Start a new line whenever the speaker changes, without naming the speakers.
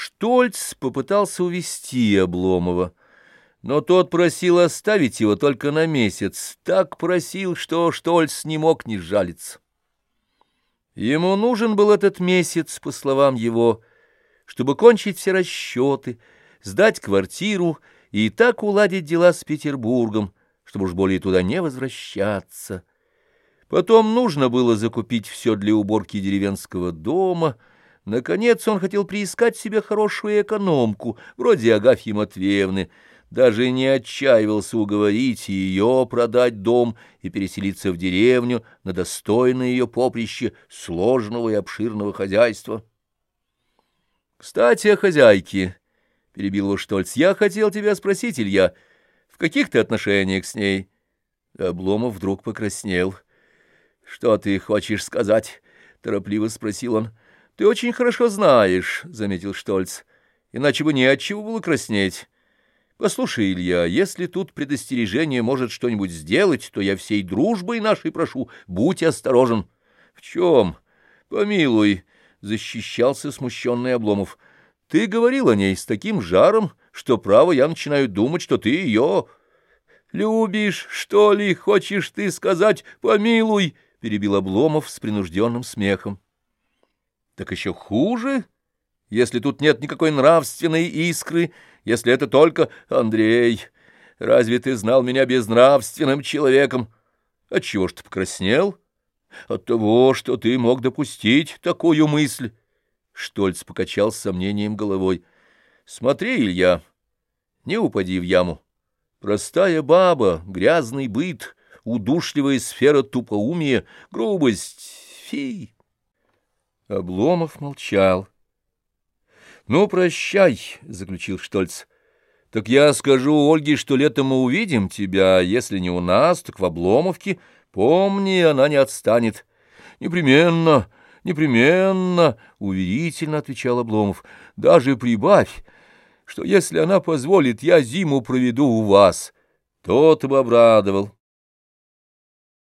Штольц попытался увести Обломова, но тот просил оставить его только на месяц, так просил, что Штольц не мог не жалиться. Ему нужен был этот месяц, по словам его, чтобы кончить все расчеты, сдать квартиру и так уладить дела с Петербургом, чтобы уж более туда не возвращаться. Потом нужно было закупить все для уборки деревенского дома — Наконец он хотел приискать себе хорошую экономку, вроде Агафьи Матвеевны, даже не отчаивался уговорить ее продать дом и переселиться в деревню на достойное ее поприще сложного и обширного хозяйства. «Кстати, о хозяйке», — перебил его Штольц, — «я хотел тебя спросить, Илья, в каких ты отношениях с ней?» Обломов вдруг покраснел. «Что ты хочешь сказать?» — торопливо спросил он. Ты очень хорошо знаешь, — заметил Штольц, — иначе бы не отчего было краснеть. Послушай, Илья, если тут предостережение может что-нибудь сделать, то я всей дружбой нашей прошу, будь осторожен. — В чем? Помилуй, — защищался смущенный Обломов. — Ты говорил о ней с таким жаром, что, право, я начинаю думать, что ты ее... — Любишь, что ли, хочешь ты сказать, помилуй, — перебил Обломов с принужденным смехом. Так еще хуже, если тут нет никакой нравственной искры, если это только Андрей. Разве ты знал меня безнравственным человеком? Отчего ж ты покраснел? От того, что ты мог допустить такую мысль. Штольц покачал с сомнением головой. Смотри, Илья, не упади в яму. Простая баба, грязный быт, удушливая сфера тупоумия, грубость, фи. Обломов молчал. «Ну, прощай», — заключил Штольц. «Так я скажу Ольге, что летом мы увидим тебя, если не у нас, так в Обломовке. Помни, она не отстанет». «Непременно, непременно», — уверительно отвечал Обломов. «Даже прибавь, что если она позволит, я зиму проведу у вас». Тот бы обрадовал.